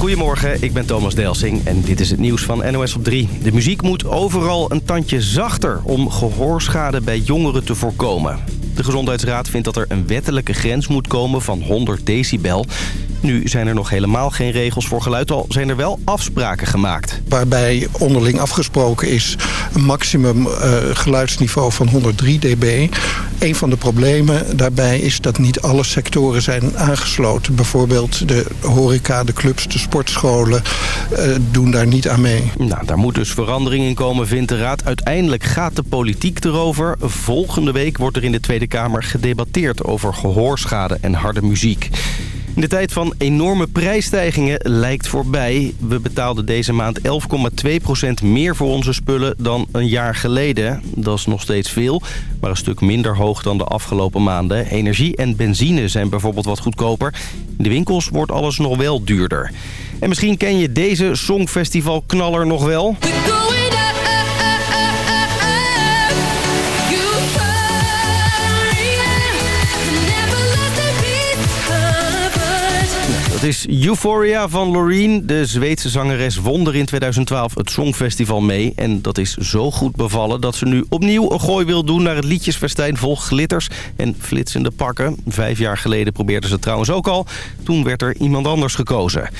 Goedemorgen, ik ben Thomas Delsing en dit is het nieuws van NOS op 3. De muziek moet overal een tandje zachter om gehoorschade bij jongeren te voorkomen. De Gezondheidsraad vindt dat er een wettelijke grens moet komen van 100 decibel. Nu zijn er nog helemaal geen regels voor geluid, al zijn er wel afspraken gemaakt. Waarbij onderling afgesproken is een maximum uh, geluidsniveau van 103 dB. Een van de problemen daarbij is dat niet alle sectoren zijn aangesloten. Bijvoorbeeld de horeca, de clubs, de sportscholen uh, doen daar niet aan mee. Nou, daar moet dus verandering in komen, vindt de Raad. Uiteindelijk gaat de politiek erover. Volgende week wordt er in de Tweede Kamer gedebatteerd over gehoorschade en harde muziek. De tijd van enorme prijsstijgingen lijkt voorbij. We betaalden deze maand 11,2% meer voor onze spullen dan een jaar geleden. Dat is nog steeds veel, maar een stuk minder hoog dan de afgelopen maanden. Energie en benzine zijn bijvoorbeeld wat goedkoper. In de winkels wordt alles nog wel duurder. En misschien ken je deze Songfestival-knaller nog wel... Het is Euphoria van Loreen. De Zweedse zangeres wonder in 2012 het Songfestival mee. En dat is zo goed bevallen dat ze nu opnieuw een gooi wil doen... naar het liedjesfestijn vol glitters en flitsende pakken. Vijf jaar geleden probeerde ze het trouwens ook al. Toen werd er iemand anders gekozen.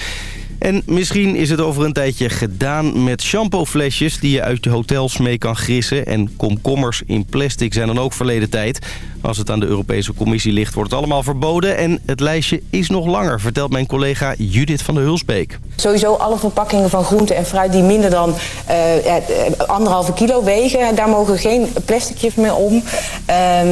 En misschien is het over een tijdje gedaan met shampooflesjes... die je uit je hotels mee kan grissen. En komkommers in plastic zijn dan ook verleden tijd. Als het aan de Europese Commissie ligt, wordt het allemaal verboden. En het lijstje is nog langer, vertelt mijn collega Judith van der Hulsbeek. Sowieso alle verpakkingen van groente en fruit die minder dan uh, anderhalve kilo wegen... daar mogen geen plasticjes meer om. Uh,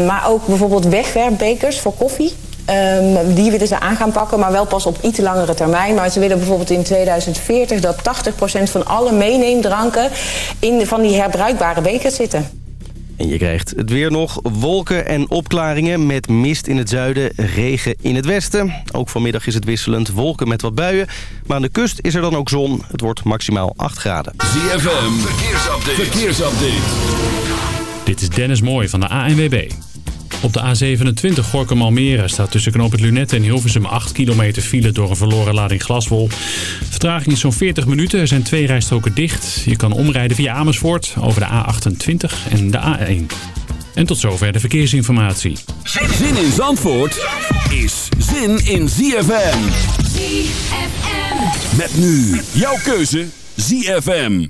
maar ook bijvoorbeeld wegwerpbekers voor koffie... Um, die willen ze aan gaan pakken, maar wel pas op iets langere termijn. Maar ze willen bijvoorbeeld in 2040 dat 80% van alle meeneemdranken in van die herbruikbare bekers zitten. En je krijgt het weer nog. Wolken en opklaringen met mist in het zuiden, regen in het westen. Ook vanmiddag is het wisselend wolken met wat buien. Maar aan de kust is er dan ook zon. Het wordt maximaal 8 graden. ZFM, verkeersupdate. verkeersupdate. Dit is Dennis Mooij van de ANWB. Op de A27 Gorkum Almere staat tussen knoop het Lunette en Hilversum 8 kilometer file door een verloren lading glaswol. Vertraging is zo'n 40 minuten. Er zijn twee rijstroken dicht. Je kan omrijden via Amersfoort over de A28 en de A1. En tot zover de verkeersinformatie. Zin in Zandvoort is zin in ZFM. ZFM. Met nu jouw keuze ZFM.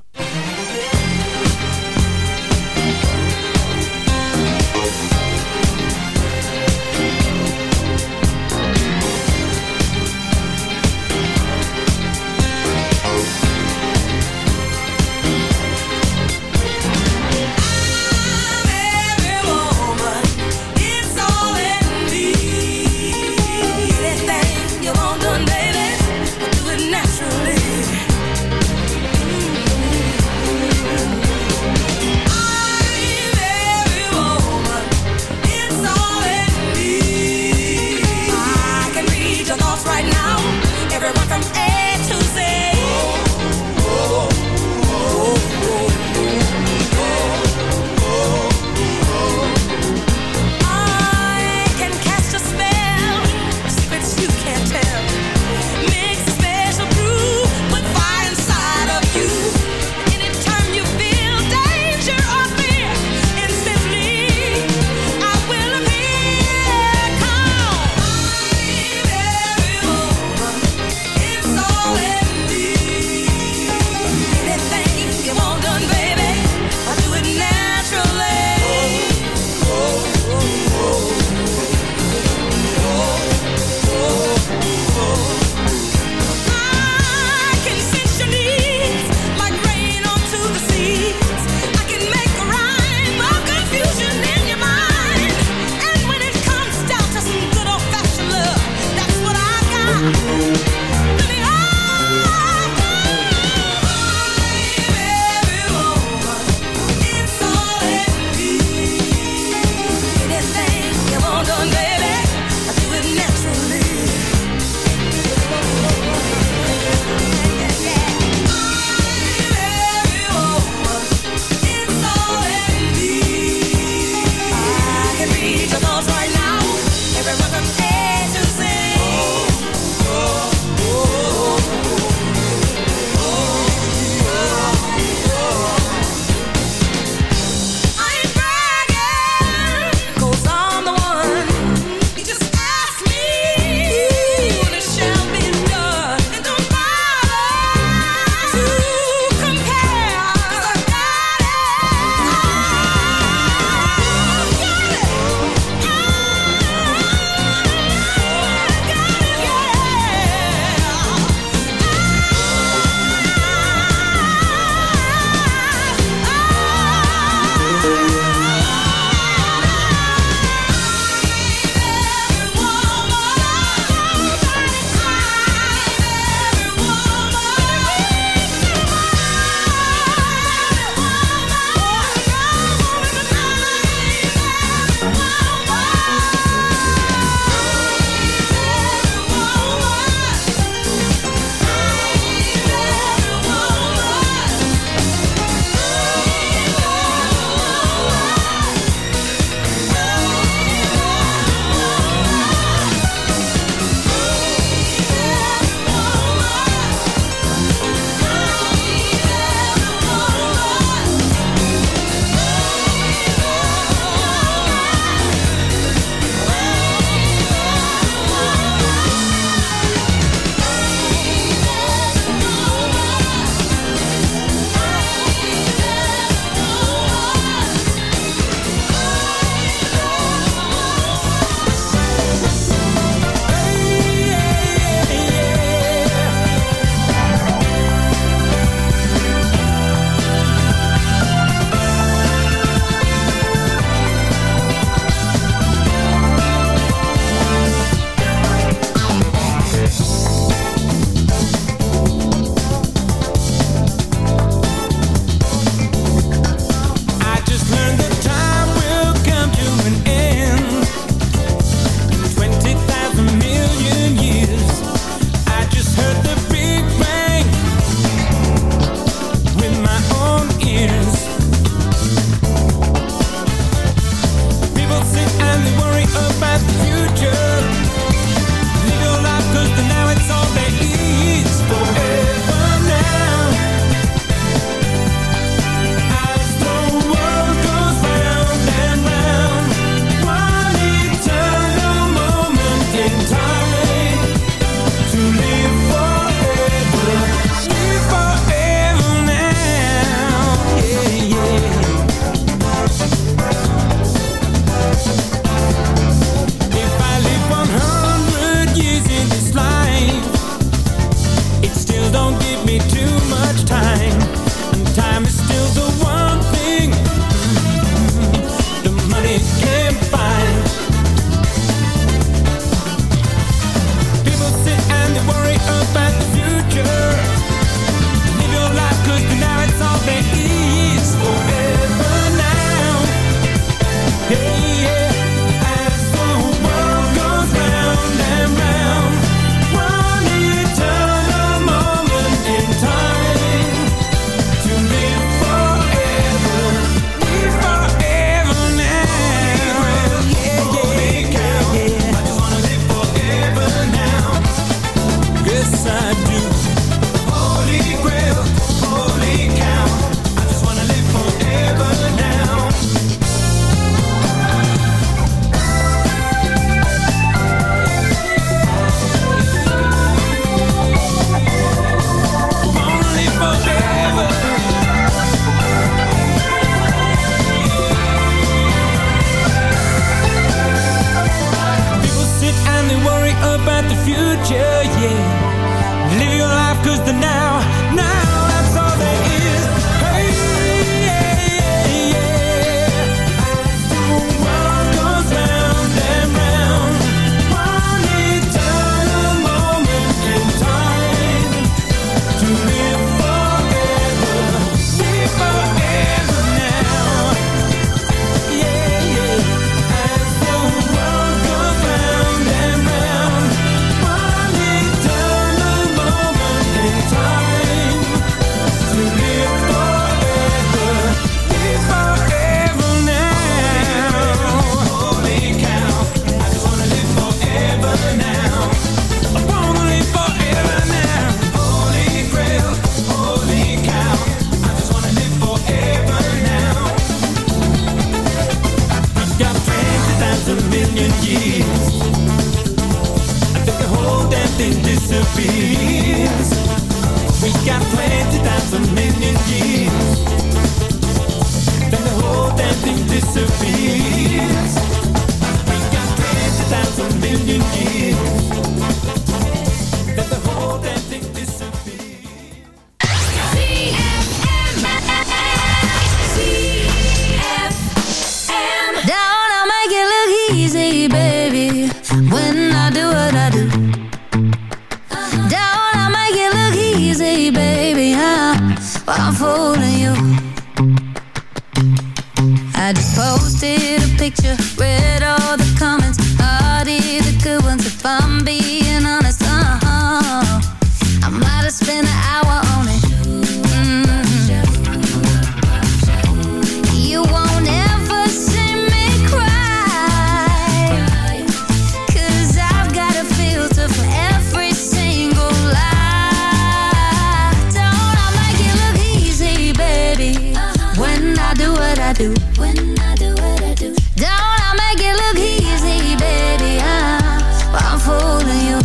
do. When I do what I do. Don't I make it look easy, baby? I'm, I'm fooling you.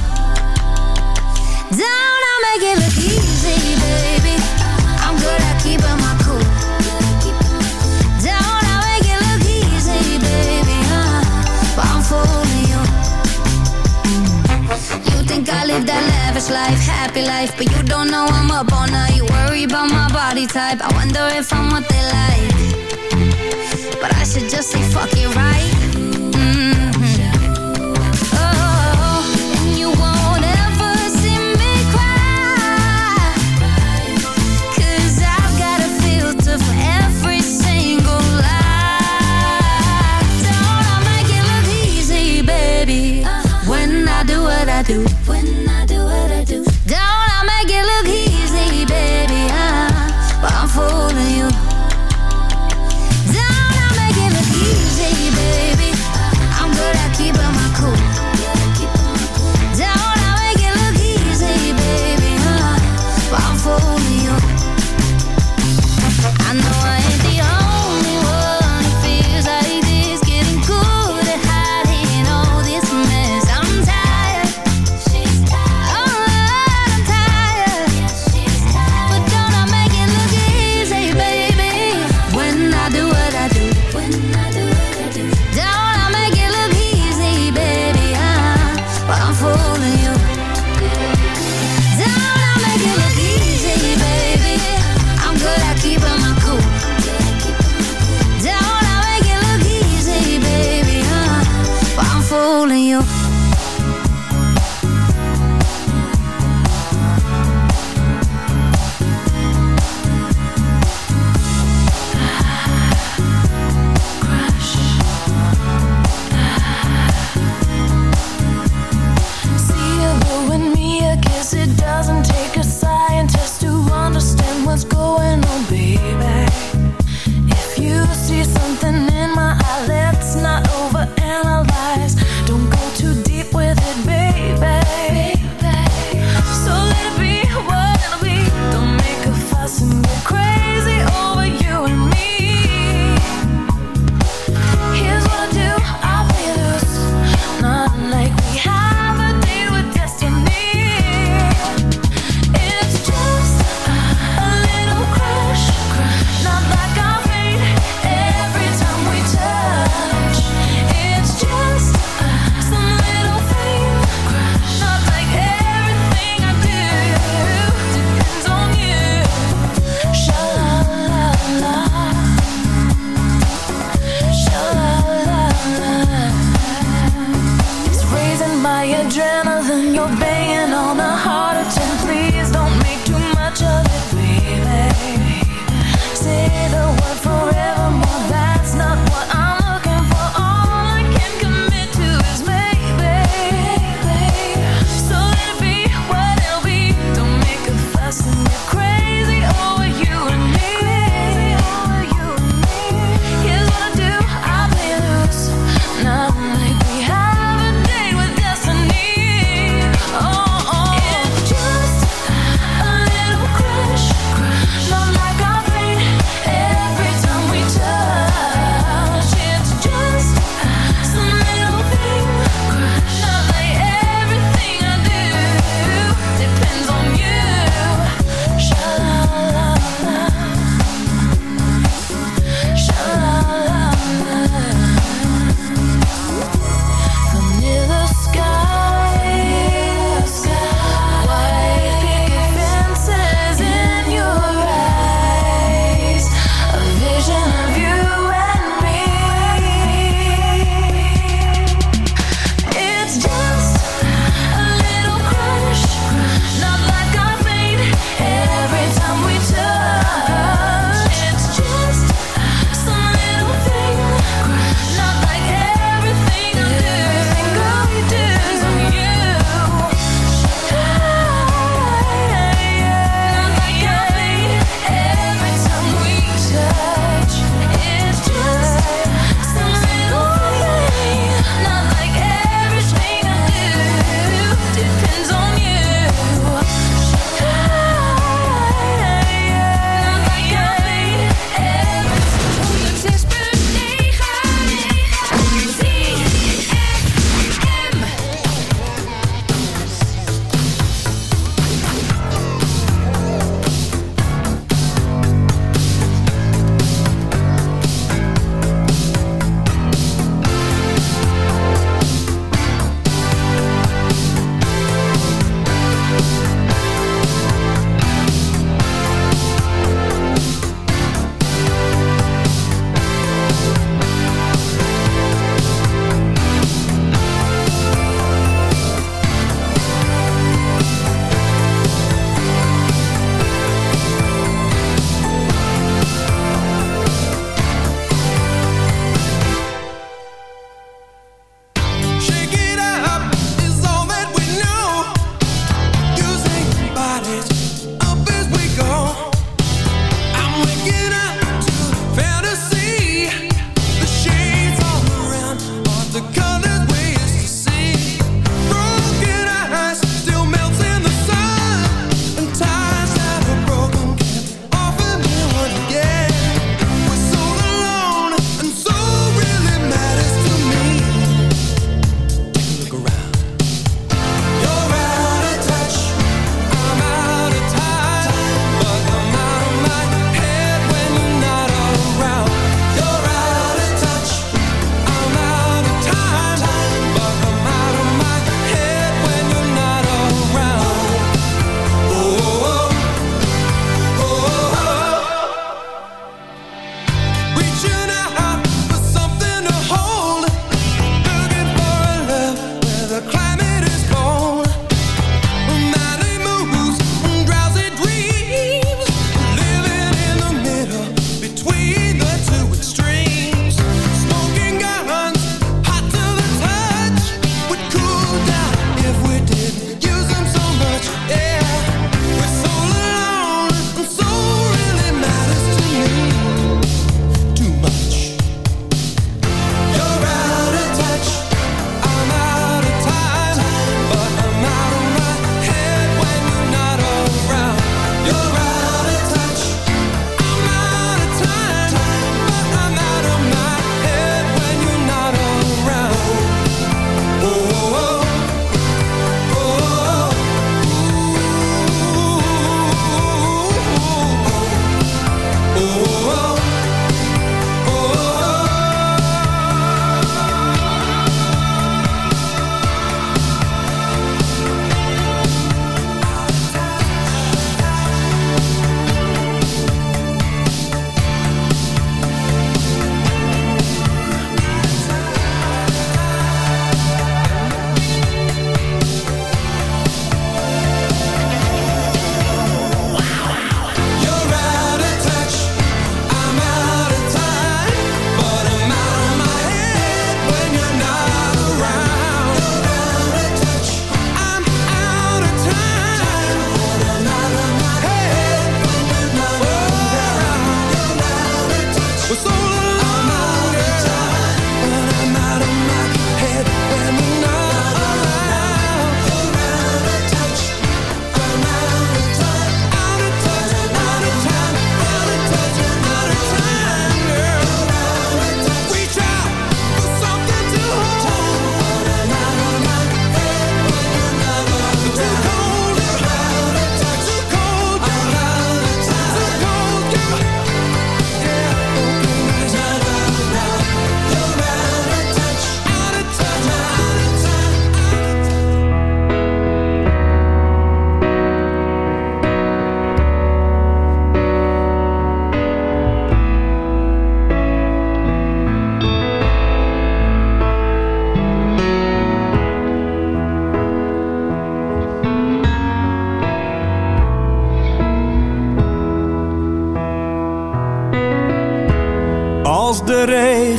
Don't I make it look easy, baby? I'm good at keeping my cool. Don't I make it look easy, baby? I'm, I'm fooling you. You think I live that lavish life, happy life, but you don't know I'm up all night. You worry about my body type. I wonder if I'm what they like. But I should just say fuck it, right? -hmm. Oh, and you won't ever see me I've got a filter for every single lie. Don't I make it look easy, baby? Uh-huh. When I do what I do. When I do what I do. Don't I make it look easy, baby? Uh, but I'm fooling you.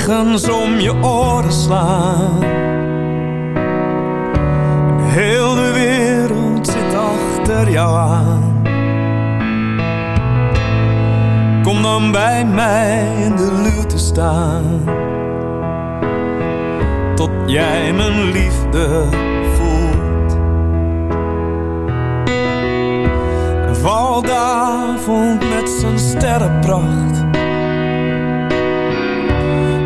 Regens om je oren slaan. Heel de wereld zit achter jou aan. Kom dan bij mij in de luwte staan. Tot jij mijn liefde voelt. Valdavond met zijn sterrenpracht.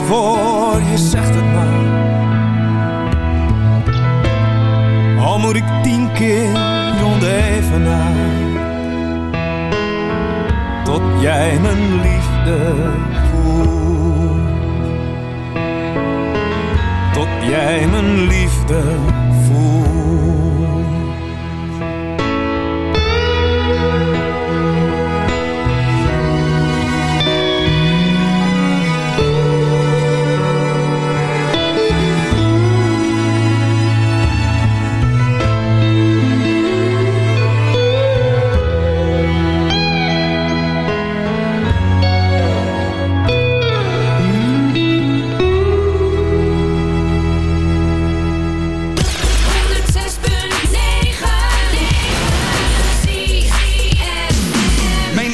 Doe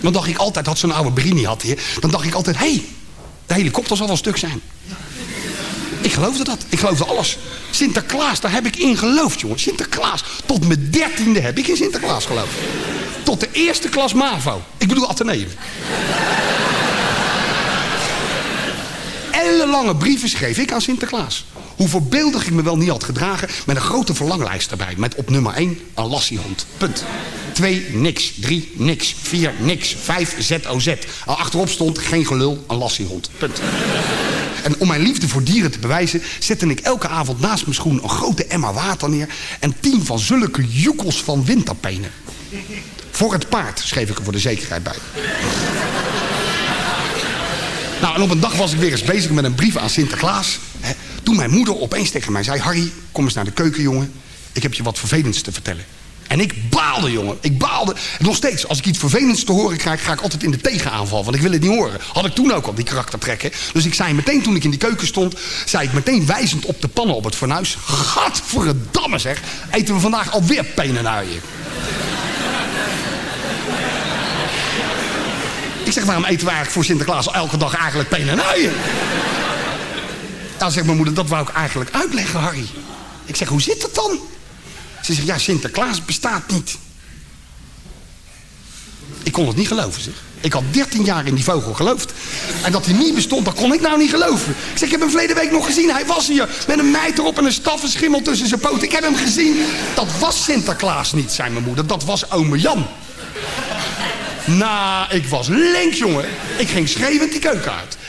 Dan dacht ik altijd, had zo'n oude Berini had hier. Dan dacht ik altijd, hé, hey, de helikopter zal wel stuk zijn. Ik geloofde dat. Ik geloofde alles. Sinterklaas, daar heb ik in geloofd, jongen. Sinterklaas. Tot mijn dertiende heb ik in Sinterklaas geloofd. Tot de eerste klas MAVO. Ik bedoel Atheneum. Ellenlange brieven schreef ik aan Sinterklaas. Hoe voorbeeldig ik me wel niet had gedragen... met een grote verlanglijst erbij. Met op nummer 1 een lassiehond. Punt. 2, niks. 3, niks. 4, niks. 5, ZOZ. Al achterop stond geen gelul, een lassiehond. Punt. En om mijn liefde voor dieren te bewijzen... zette ik elke avond naast mijn schoen een grote emmer water neer... en tien van zulke joekels van windtapenen. Voor het paard, schreef ik er voor de zekerheid bij. Nou, en op een dag was ik weer eens bezig met een brief aan Sinterklaas. Toen mijn moeder opeens tegen mij zei... Harry, kom eens naar de keuken, jongen. Ik heb je wat vervelends te vertellen. En ik baalde, jongen. Ik baalde. En nog steeds, als ik iets vervelends te horen krijg... ga ik altijd in de tegenaanval, want ik wil het niet horen. Had ik toen ook al, die karaktertrekken. Dus ik zei meteen, toen ik in die keuken stond... zei ik meteen wijzend op de pannen op het fornuis... Gadverdamme zeg, eten we vandaag alweer penenuien. Ik zeg, waarom eten we eigenlijk voor Sinterklaas elke dag eigenlijk penenuien? Nou, zegt mijn moeder, dat wou ik eigenlijk uitleggen, Harry. Ik zeg, hoe zit dat dan? Ze zegt, ja, Sinterklaas bestaat niet. Ik kon het niet geloven, zeg. Ik had 13 jaar in die vogel geloofd. En dat hij niet bestond, dat kon ik nou niet geloven. Ik zeg, ik heb hem verleden week nog gezien. Hij was hier met een meid erop en een staffenschimmel tussen zijn poten. Ik heb hem gezien. Dat was Sinterklaas niet, zei mijn moeder. Dat was ome Jan. Nou, ik was links, jongen. Ik ging schreeuwend die keuken uit.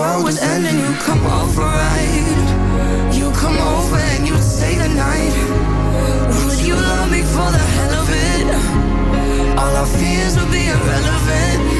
world was ending, you come over right. You come over and you stay the night. Would you love me for the hell of it? All our fears would be irrelevant.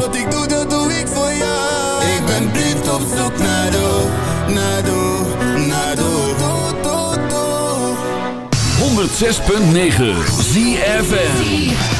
wat ik doe, dat doe ik voor jou. Ik ben blind op zoek naar Nado. naar Doe naar doel. Do, do, do. 106.9 ZFN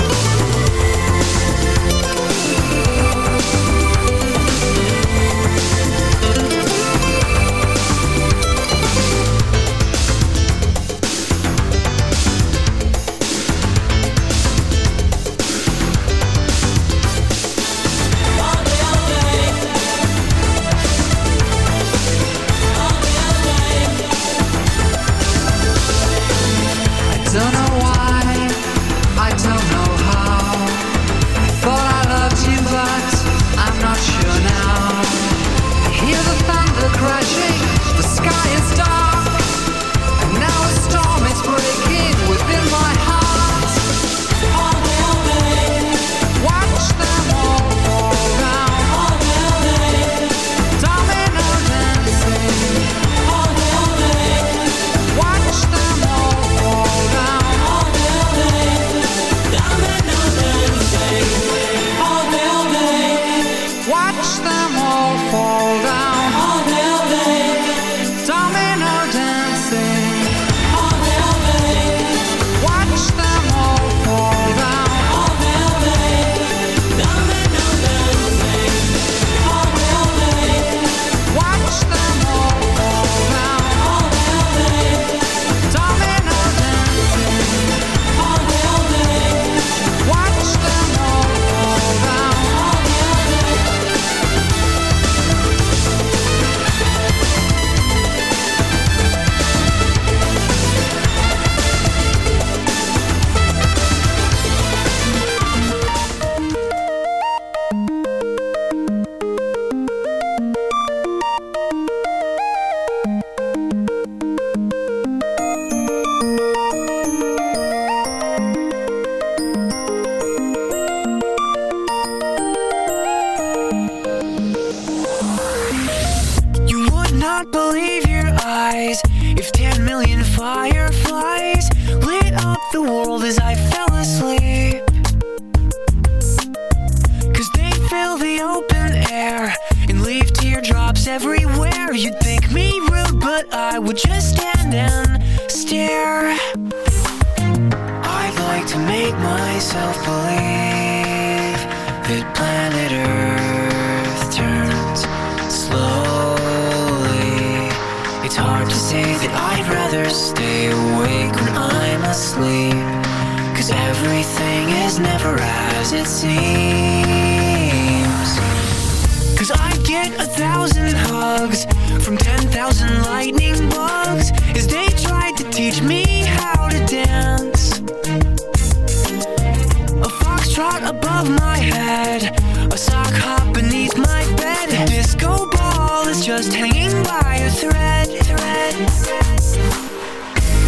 above my head. A sock hop beneath my bed. A disco ball is just hanging by a thread, thread.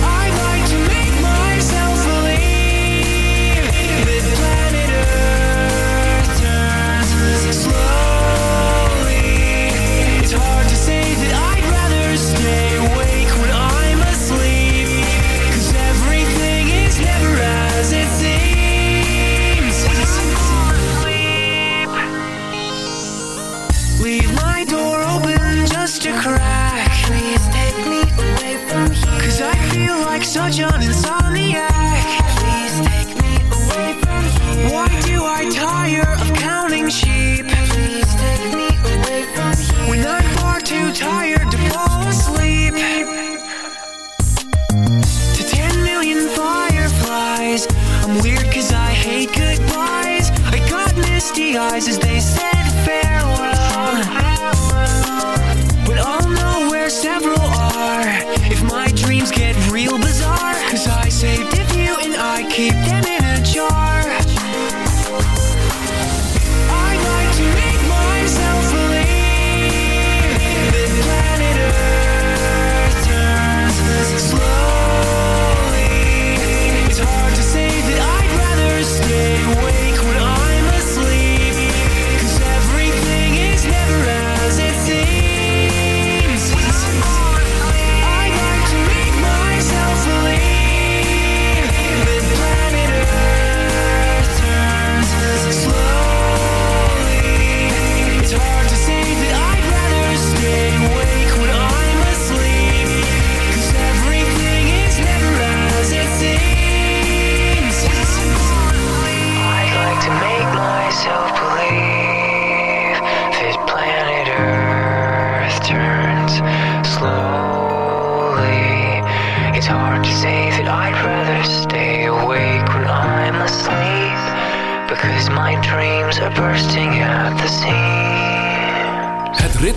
I like to make myself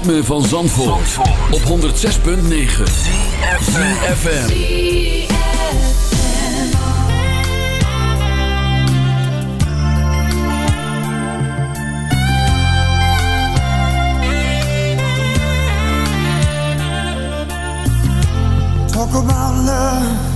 ritme van Zandvoort, Zandvoort. op 106.9 CFFM Talk about love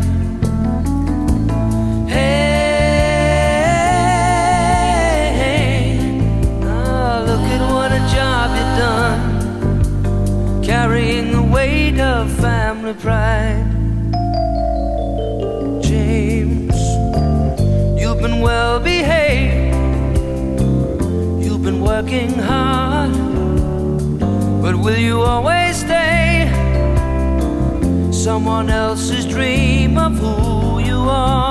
Will you always stay? Someone else's dream of who you are.